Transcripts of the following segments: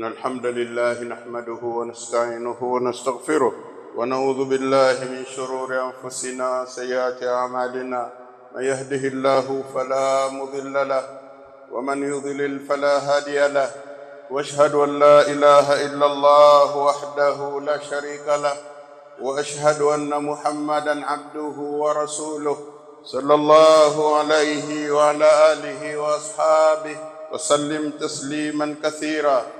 إن الحمد لله نحمده ونستعينه ونستغفره ونعوذ بالله من شرور أنفسنا سيئات أعمالنا. من يهده الله فلا مضل له ومن يضلل فلا هادي له. وأشهد أن لا إله إلا الله وحده لا شريك له وأشهد أن محمدا عبده ورسوله صلى الله عليه وعلى آله وأصحابه وسلم تسليما كثيرا.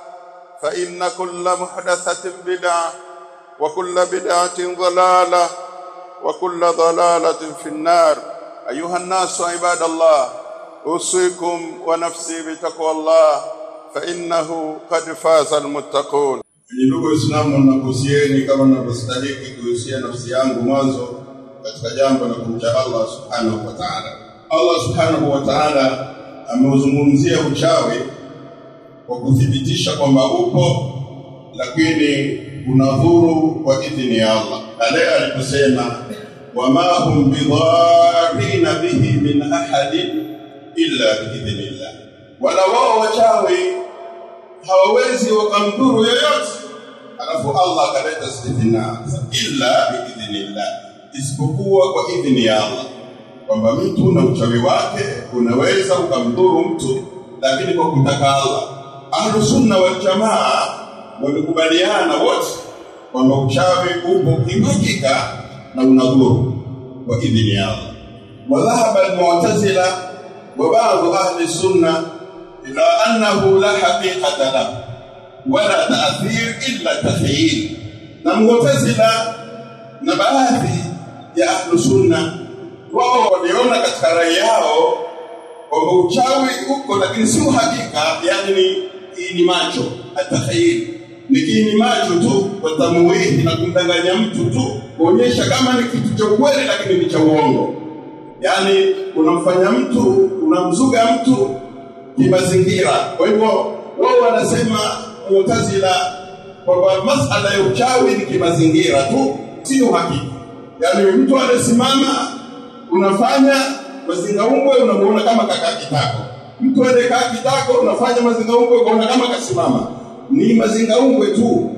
فان كل محدثه بدعه وكل بدعه ضلاله وكل ضلاله في النار ايها الناس عباد الله اوصيكم ونفسي بتقوى الله فانه قد فاز المتقون Ndugu Waislamu, nakuhusieni kama ninavyostahili kuhusia nafsi yangu mwanzo katika jambo la kumcha Allah subhanahu wa ta'ala. Allah subhanahu wa ta'ala ameuzungumzia uchawi kwa kuthibitisha kwamba upo, lakini unadhuru kwa idhini ya Allah. Ale aliposema wama hum bidharina bihi min ahadin illa biidhnillah, wala wao wachawi hawawezi wakamdhuru yoyote. Alafu Allah akaleta istithna, illa biidhnillah, isipokuwa kwa idhini ya Allah, kwamba mtu na uchawi wake unaweza ukamdhuru mtu, lakini kwa kutaka Allah ahlusunna waljamaa wamekubaliana wote kwamba uchawi upo kimhakika na unadhuru kwa idhini yao. Wadhahaba almu'tazila wa baadhi ahli sunna ila annahu la haqiqata lahu wala ta'thir illa tahyil na mu'tazila na baadhi ya ahlu sunna wao waliona katika rai yao kwamba uchawi uko lakini si uhakika yani kiini macho atakhayil ni macho tu watamuwihi na kumdanganya mtu tu kuonyesha kama ni kitu cha kweli lakini ni cha uongo yani unamfanya mtu unamzuga mtu kimazingira. Kwa hivyo wao wanasema Mu'tazila kwamba masala ya uchawi ni kimazingira tu, sio uhakika. Yani mtu anasimama unafanya mazingaungwe unamuona kama kakaa kitako. Mtu anayekaa kitako, unafanya mazingaumbwe, ukaona kama kasimama. Ni mazinga mazingaumbwe tu,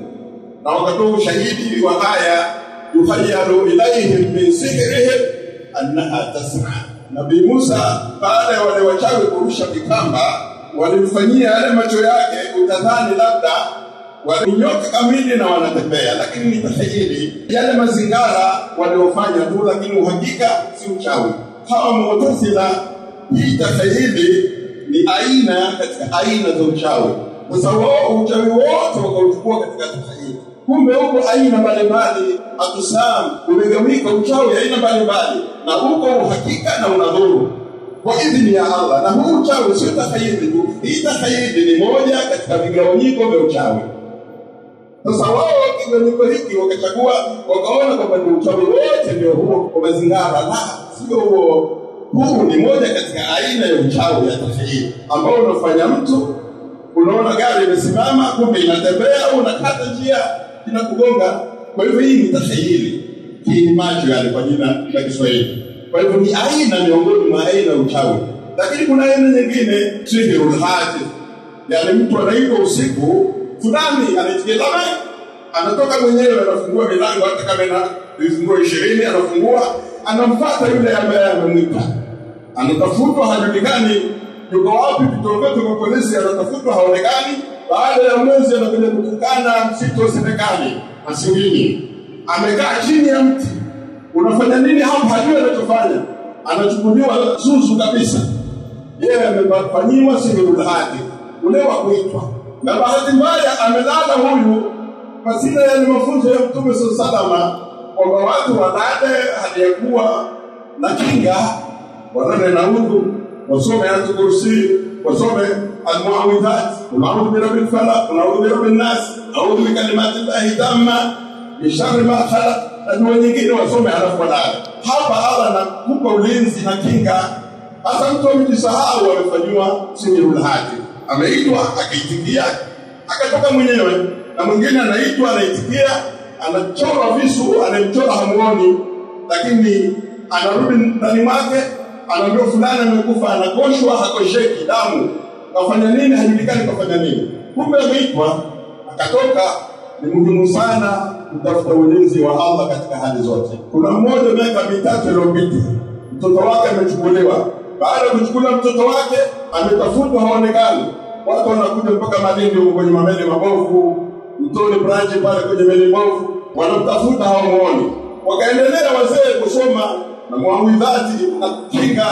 na wakatoa ushahidi wa haya yuhayalu ilaihim min sihrihim annaha tasma. Nabii Musa baada ya wale wachawi kurusha vikamba, walimfanyia yale macho yake, utadhani labda walinyoka kamili na wanatembea, lakini ni tahayili, yale mazingara waliofanya tu, lakini uhakika si uchawi. Hawa mutasila hii tahayili ni aina katika aina za uchawi. Sasa wao uchawi wote wakauchukua katika tahayili kumbe huko aina mbalimbali akusam umegawika uchawi aina mbalimbali na uko uhakika na unadhuru. Kwa idhini ya Allah na huu uchawi sio takhayidi tu hii takhayidi ni moja katika vigawanyiko vya uchawi. Sasa wao kigawanyiko hiki wakachagua wakaona kwamba ni uchawi wote ndio huo kwa mazingara la sio huo huu ni moja katika aina ya uchawi ya takhayidi ambao unafanya mtu unaona gari imesimama kumbe inatembea au unakata njia inakugonga. Kwa hivyo hii ni takhayili, hii ni macho yale kwa jina la Kiswahili. Kwa hivyo ni aina miongoni mwa aina ya uchawi, lakini kuna aina nyingine sihirul hatif, yani mtu anaitwa usiku fulani anaitikia lama, anatoka mwenyewe anafungua milango, hata kama ina vifunguo ishirini anafungua, anamfuata yule ambaye amemwita, anatafutwa, hajulikani. Yuko wapi, Kitongoji vyetu polisi? Anatafutwa, haonekani. Baada ya mwezi anakuja kutukana msitu wa serikali Masingini, amekaa chini ya mti. Unafanya nini hapo? Hajui anachofanya, anachukuliwa zuzu kabisa. Yeye amefanyiwa sihirul hadi ule wa kuitwa, na bahati mbaya amelala huyu. Pasina yale mafunzo ya Mtume salama kwamba watu walale hali ya kuwa na kinga, walale naudhu wasome Ayatul Kursi, wasome almuawidhat, unaudhu a'udhu birabbil falaq, qul a'udhu birabbin nas, a'udhu bikalimati llahi tamma min ma khalaq, na nyingine wasome, halafu walale. Hapa Allah anakupa ulinzi na kinga. Hasa mtu amejisahau, amefanyiwa sihirul hadi, ameitwa akaitikia, akatoka mwenyewe, na mwingine anaitwa anaitikia anachora visu, anayemchora hamuoni, lakini anarudi ndani mwake, anaambiwa fulani amekufa, anakoshwa, hakosheki, damu kafanya nini, hajulikani kafanya nini. Kumbe ameitwa akatoka. Ni muhimu sana kutafuta ulinzi wa Allah katika hali zote. Kuna mmoja miaka mitatu iliyopita, mtoto wake amechukuliwa. Baada ya kuchukuliwa mtoto wake, ametafutwa, haonekani. Watu wanakuja mpaka Malindi huko kwenye mameli mabovu mtoni branch pale kwenye meli mbovu, wanamtafuta hawamuoni. Wakaendelea wazee kusoma muawidhati na kinga.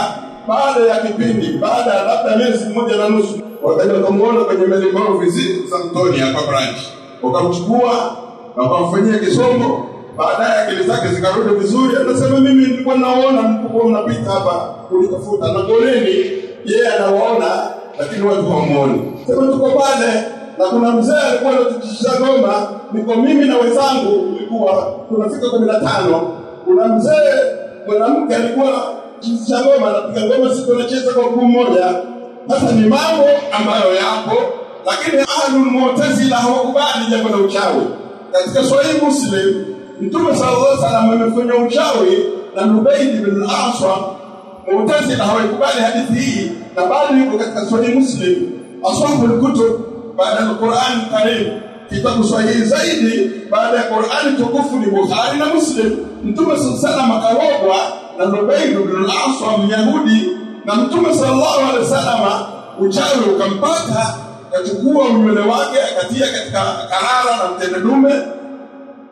Baada ya kipindi, baada ya labda miezi mmoja na nusu, wakaja wakamwona kwenye meli mao vizi za mtoni hapa branch, wakamchukua na wakamfanyia kisomo. Baadaye akili zake zikarudi vizuri, anasema mimi nilikuwa naona mkubwa mnapita hapa kunitafuta, na goleni yeye anawaona, lakini watu hawamuoni. Sema tuko pale na kuna mzee alikuwa anatutisha Goma, niko mimi na wenzangu, tulikuwa tunafika kumi na tano. Kuna mzee mwanamke alikuwa tutisha ngoma, anapiga ngoma, sisi tunacheza kwa mguu mmoja. Sasa ni mambo ambayo yapo, lakini ahlul mu'tazila hawakubali jambo la uchawi. Katika Sahih Muslim, Mtume sallallahu alaihi wasallam amefanya uchawi na Nubayd bin al-Aswa. Mu'tazila hawakubali hadithi hii, na bado yuko katika Sahih Muslim, ashabul kutub baada ya Qur'an Karim. Kitabu sahihi zaidi baada ya Qur'ani tukufu ni Bukhari na Muslim. Mtume sallallahu akarogwa na Nubayl bin al-Aswam Myahudi, na Mtume sallallahu alaihi wasallam uchawi ukampata, akachukua unywele wake akatia katika karara na mtende dume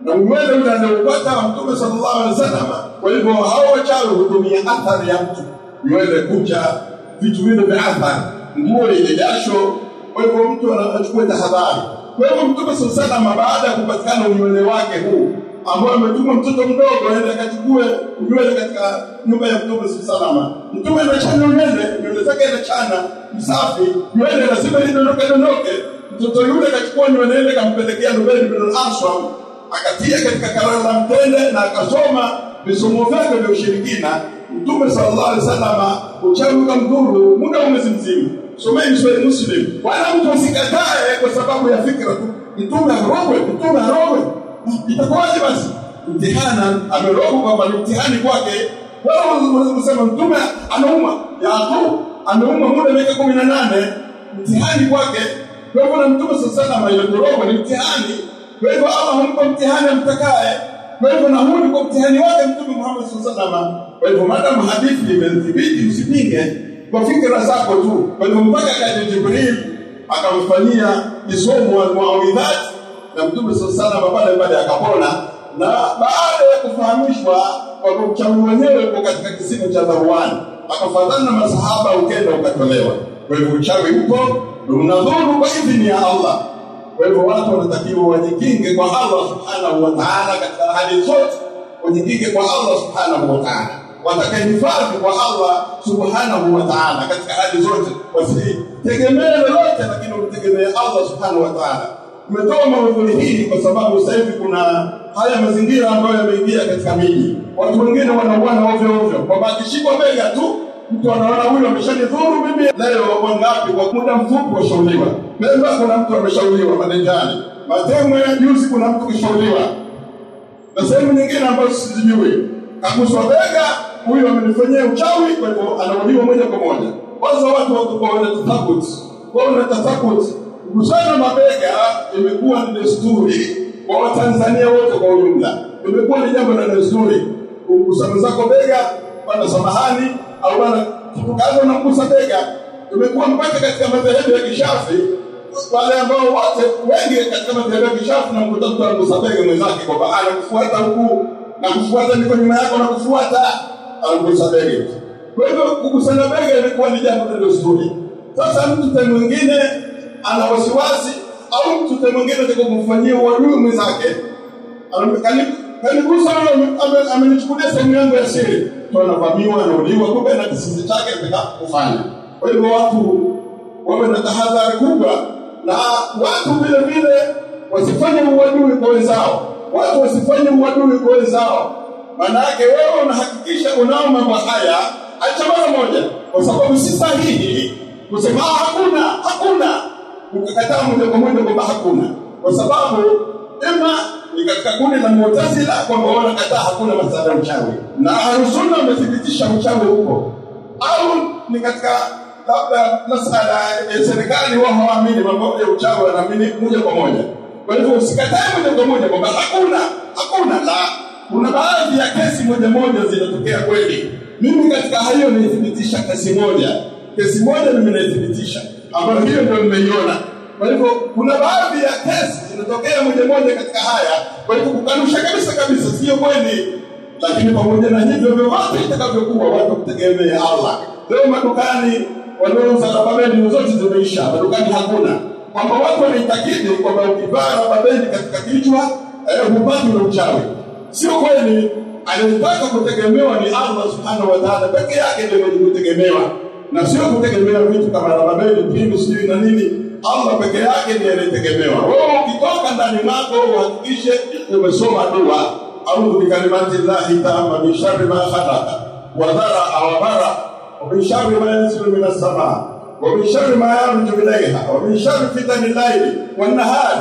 na unywele ule aliopata Mtume sallallahu alaihi wasallam. Kwa hivyo hao wachawi hutumia athari ya mtu, nywele, kucha, vitu vile vya athari, nguo ile jasho kwa hivyo mtu anachukua tahadhari. Kwa hivyo Mtume sallallahu baada ya kupatikana unywele wake huu ambao ametuma mtoto mdogo aende akachukue unywele katika nyumba ya Mtume sallallahu Mtume anachana unywele, nywele zake anachana msafi, nywele lazima idondoke dondoke. Mtoto yule akachukua nywele ile kampelekea Nubayd bin al-Aswam, akatia katika karara la mtende na akasoma visomo vyake vya ushirikina. Mtume sallallahu alaihi wasallam uchawi ukamdhuru muda wa mwezi mzima someni Sahih Muslim, wala mtu asikatae kwa sababu ya fikra tu. Mtume arogwe, mtume arogwe, itakuwaje basi? Mtihana amerogwa kwamba ni mtihani kwake. Wewe unaweza kusema mtume anauma, Yakub ameuma muda miaka kumi na nane, mtihani kwake. Kwa hivyo na mtume sasa ile wasallam ni mtihani. Kwa hivyo Allah humpa mtihani amtakaye. Kwa hivyo na huu ni kwa mtihani wake Mtume Muhammad sallallahu alaihi wasallam. Kwa hivyo madamu hadithi imethibiti, usipinge kwa fikra zako tu. Kwa hivyo mpaka kaja Jibril akamfanyia kisomo almuawidhat na Mtume sallallahu pale pale akapona, na baada ya kufahamishwa kwamba uchawi wenyewe uko katika kisima cha Dharuani, akafuatana na masahaba, ukenda ukatolewa. Kwa hivyo uchawi na unadhuru kwa idhini ya Allah. Kwa hivyo watu wanatakiwa wajikinge kwa Allah subhanahu wa ta'ala katika hali zote, wajikinge kwa Allah subhanahu wa ta'ala watakahifadhi kwa Allah subhanahu wa ta'ala katika hali zote, wasitegemee lolote, lakini umtegemee Allah subhanahu wa ta'ala. Umetoa maudhui hii kwa sababu sasa hivi kuna haya mazingira ambayo yameingia katika miji. Watu wengine wanauana ovyo ovyo, kwamba akishikwa bega tu mtu anaona huyu ameshanidhuru mimi. Leo wangapi kwa muda mfupi washauriwa. Pemba kuna mtu ameshauriwa Madenjani, Matemwe juzi kuna mtu kishauriwa, na sehemu nyingine ambazo sizijui kaguswa bega, huyu amenifanyia uchawi, kwa hivyo anauliwa moja kwa moja. Kwanza watu watakuwa wanatafakut, kwa wanatafakut. Kugusana mabega imekuwa ni desturi kwa Watanzania wote kwa ujumla, imekuwa ni jambo la desturi. Kugusana zako bega, bana samahani, au bana kitu na unamgusa bega, imekuwa mpaka katika madhehebu ya Kishafi wale ambao wote wengi katika madhehebu ya kishafi na mkuta mtu anakusabege mwenzake kwamba anakufuata huku na kufuata niko nyuma yako na kufuata anakusabege. Kwa hivyo kukusanya bega ilikuwa ni jambo la zuri Sasa mtu mwingine ana wasiwasi au mtu mwingine ataka kumfanyia uadui mwenzake kanigusa amenichukulia sehemu yangu ya siri, tunavamiwa anauliwa, kumbe na kisisi chake kufanya. Kwa hivyo watu wawe na tahadhari kubwa, na watu vile vile wasifanye uadui kwa wenzao, watu wasifanye uadui wenzao. Maana yake wewe unahakikisha unao mambo haya, acha mara moja, kwa sababu si sahihi kusema hakuna, hakuna, ukakataa moja kwa moja kwamba hakuna, kwa sababu ima ni katika kundi la Mu'tazila kwamba wanakataa hakuna masala ya uchawi, na Ahlusunna wamethibitisha uchawi huko, au ni katika labda masala ya serikali, wao hawaamini mambo ya uchawi, wanaamini moja kwa moja. Kwa hivyo usikatae moja kwa moja kwamba hakuna, hakuna. La, kuna baadhi ya kesi moja moja zinatokea kweli. Mimi katika hayo nilithibitisha kesi moja, kesi moja mimi naithibitisha, ambayo hiyo ndio nimeiona kwa hivyo kuna baadhi ya kesi zinatokea moja moja katika haya. Kwa hivyo kukanusha kabisa kabisa sio kweli, lakini pamoja na hivyo, vyovyote itakavyokuwa, watu kutegemea Allah. Leo madukani wanaouza rababeni zote zimeisha, madukani hakuna, kwamba watu wanaitakidi kwamba ukivaa rababeni katika kichwa eh, hupati na uchawi. Sio kweli. Anayetaka kutegemewa ni Allah subhanahu wa ta'ala peke yake, ndio mwenye kutegemewa na sio kutegemea vitu kama rababeni, pingu, sijui na nini Allah peke yake ndiye anayetegemewa. Wewe ukitoka ndani mwako uhakikishe umesoma dua, audhu bikalimati llahi taama min sharri ma khalaqa wa dharaa wa bara wa min sharri ma yanzilu min as-samaa wa min sharri ma yarju ilayha wa min sharri fitani llaili wan nahari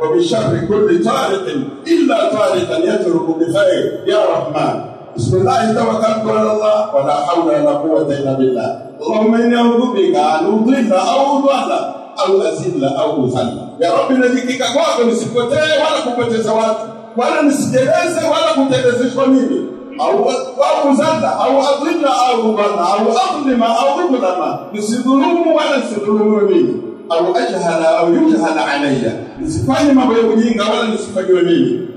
wa min sharri kulli tariqin illa tariqan yatruku bi khair ya rahman بسم الله توكلت على الله ولا حول ولا قوة إلا بالله اللهم إني أعوذ بك أن أضل أو أضل au azilla au uzalla. Ya Rabbi, najikika kwako nisipotee wala kupoteza watu wala nisijeleze wala kutelezeshwa mimi au au uzalla au adhilla au adlima au udlama, nisidhulumu wala nisidhulumiwe mimi au ajhala au yujhala alayya, nisifanye mambo ya ujinga wala nisifanyiwe mimi.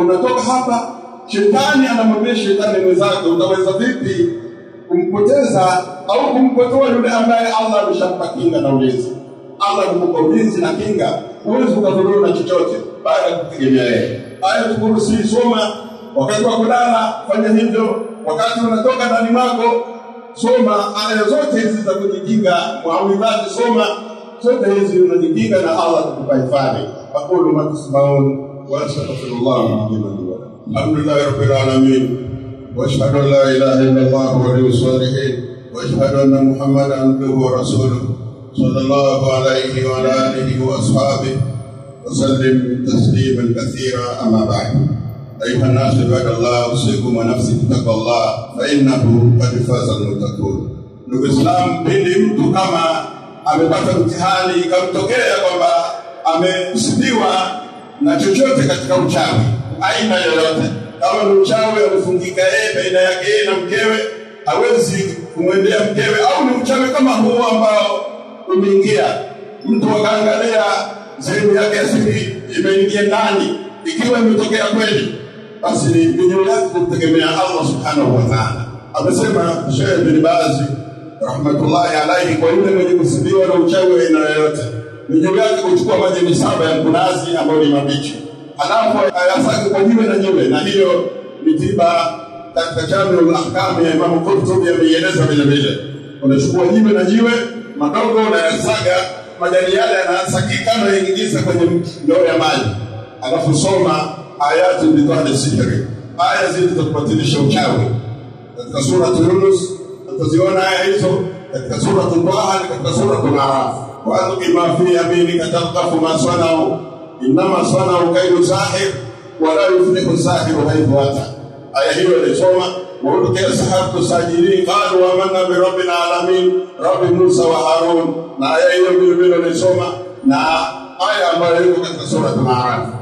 Unatoka hapa, shetani anamwambia shetani mwenzake, utaweza vipi kumpoteza au kumpotoa yule ambaye Allah ameshampa kinga na ulinzi. Allah amekupa ulinzi na kinga, huwezi ukadhulumu na chochote baada ya kutegemea yeye. Aya tukurusi soma wakati wa kulala fanya hivyo wakati unatoka ndani mwako soma aya zote hizi za kujikinga muawidhati soma zote hizi unajikinga na Allah atakupa hifadhi aqulu ma tasmaun wa astaghfirullah min kulli alhamdulillahi rabbil alamin wa ashhadu an la ilaha illa Allah wa rasulihi wa ashhadu anna muhammadan abduhu wa rasuluhu sallallahu alayhi wa alihi wa ashabihi وسلم تسليما كثيرا اما بعد ايها الناس عباد الله اوصيكم ونفسي بتقوى الله فانه قد فاز المتقون ndugu Islam, pindi mtu kama amepata mtihani ikamtokea kwamba amesibiwa na chochote katika uchawi aina yoyote, kama ni uchawi amefungika yeye baina yake yeye na mkewe, hawezi kumwendea mkewe, au ni uchawi kama huu ambao umeingia, mtu akaangalia sehemu yake ya siri imeingia ndani, ikiwa imetokea kweli, basi ni jukumu yake kumtegemea Allah subhanahu wa ta'ala. Amesema Sheikh bin Baz rahmatullahi alayhi, kwa yule mwenye kusibiwa na uchawi wa aina yoyote, ni jukumu yake kuchukua maji misaba ya mkunazi ambayo ni mabichi, alafu ayasage kwa jiwe na jiwe, na hiyo ni tiba katika Jamiul Ahkam ya Imam Qurtubi ameieleza vile vile. Unachukua jiwe na jiwe madogo, unayasaga majani yale, yanasakika, na yaingiza kwenye ndoo ya maji, alafu soma ayatu bidhani sihiri aya zile za uchawi katika suratu Yunus utaziona aya hizo katika suratu Taha na katika suratu Araf. Walqi ma fi yaminika talqafu ma sanau innama sanau kaidu sahir wala yuflihu sahiru haithu ata. Aya hiyo ilisoma sahabu saharatu sajidin qalu bi rabbil alamin rabbi Musa wa Harun, na aya hiyo vile vile ilisoma na aya ambayo iko katika suratu Araf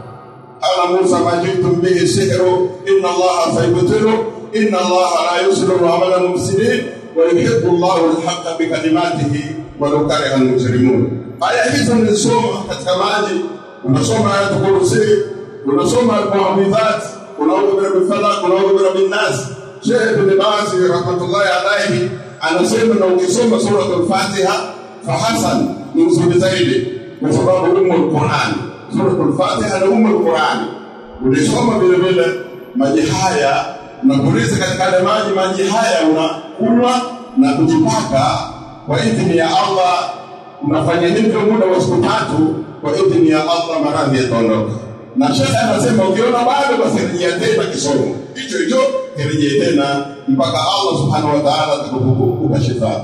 على موسى ما جئتم به سحره إن الله سيبطله. إن الله لا يسلم عمل المفسدين. ويحب الله الحق بكلماته ولو كره المجرمون. فأي حيث من السوم حتى ماجي ونصوم على آية الكرسي. ونصوم على آية المعبدات ونعوذ برب الفلق. ونعوذ برب الناس. شيخ ابن باز رحمة الله عليه. أنا سيما لو يصوم سورة الفاتحة. فحسن من سورة زيدي وصلاه أم القرآن. Suratul Fatiha na umu Qur'an. Ulisoma vile vile maji haya unapuliza katika yale maji maji haya unakunywa na kujipaka kwa idhini ya Allah. Unafanya hivyo muda wa siku tatu kwa idhini ya Allah maradhi yataondoka. Na shekhe anasema ukiona bado basi rejea tena kisomo. Hicho hicho kirejee tena mpaka Allah subhanahu wa ta'ala atakupa shifa.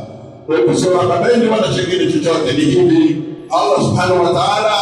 Kwa hiyo sio hababendi wala chengine chochote ni hivi. Allah subhanahu wa ta'ala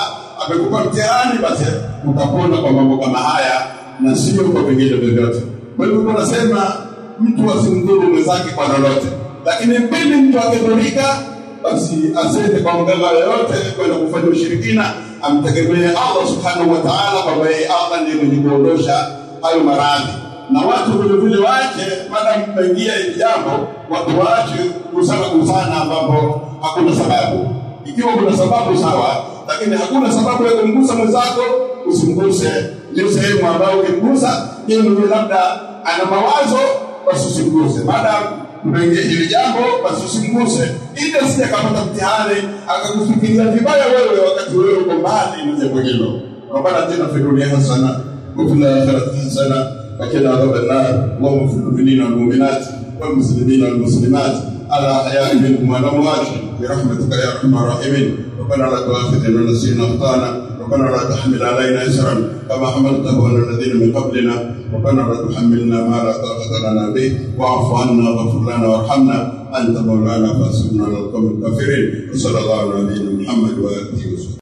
amekupa mtihani basi utapona kwa mambo kama haya na sio kwa vingine vyovyote. Kwa hivyo tunasema mtu asimdhuru mwenzake kwa lolote. Lakini pili mtu akidhurika basi asende kwa mganga yoyote kwenda kufanya ushirikina amtegemee Allah subhanahu wa ta'ala kwamba yeye Allah ndiye mwenye kuondosha hayo maradhi. Na watu vile vile waache maadamu mmeingia hili jambo watu waache kusana kusana ambapo hakuna sababu. Ikiwa kuna sababu sawa lakini hakuna sababu ya kumgusa mwenzako usimguse ni sehemu ambayo ukimgusa hiyo ndio labda ana mawazo basi usimguse maadamu unaingia hili jambo basi usimguse ili asije akapata mtihani akakufikiria vibaya wewe wakati wewe uko mbali na jambo hilo ربنا اتنا في الدنيا حسنه وفي الاخره حسنه وقنا عذاب النار اللهم اغفر للمؤمنين والمؤمنات والمسلمين والمسلمات على احياء منهم والاموات برحمتك يا ارحم الراحمين ربنا لا تؤاخذنا نسينا أخطانا. ربنا لا تحمل علينا إسرا كما حملته على الذين من قبلنا. ربنا لا تحملنا ما لا طاقة لنا به. واعف عنا واغفر لنا وارحمنا. أنت مولانا فانصرنا على القوم الكافرين. وصلى الله على نبينا محمد وآله وصحبه.